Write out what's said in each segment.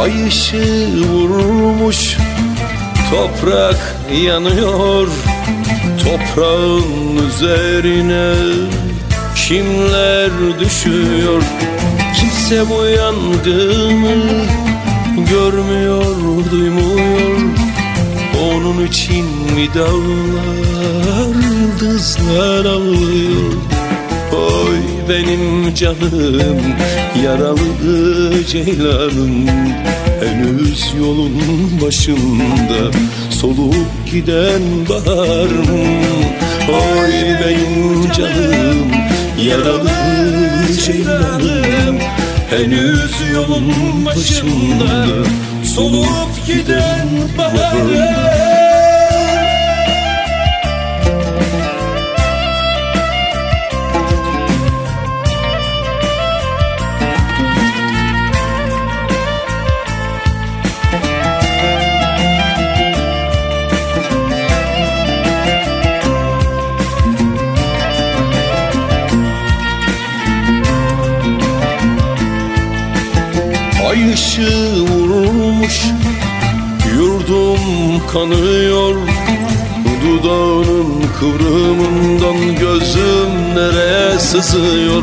Ay ışığı vurmuş Toprak yanıyor. Toprağın üzerine Kimler düşüyor? Kimse bu yangını Görmüyor, duymuyor. Onun için mi dağlar Yıldızlar ağlıyor Oy benim canım Yaralı ceylanım. Henüz yolun başında Solup giden baharım Oy benim canım Yaralı ceylanım. Henüz yolun başında Solup giden baharım Ay ışığı vurmuş Yurdum kanıyor. Dudağının kıvrımından gözüm nereye sızıyor?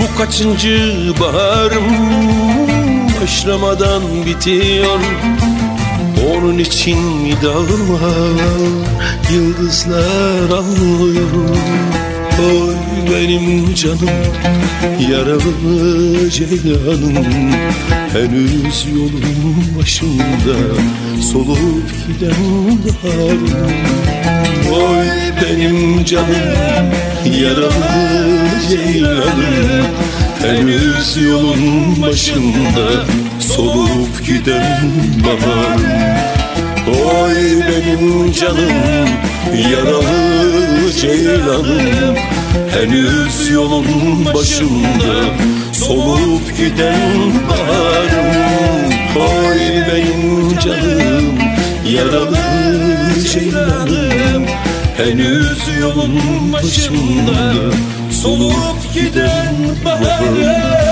Bu kaçıncı baharım Başlamadan bitiyor? Onun için dağlar Yıldızlar ağlıyor Oy benim canım Yaralı ceylanım. Henüz yolun başında Solup giden baharım. Oy benim canım Yaralı ceylanım. Henüz yolun başında Solup giden baharım Oy benim canım Yaralı ceylanım. Henüz yolun başında Solup giden baharım. Oy benim canım Yaralı ceylanım. Henüz yolun başında Solup giden baharım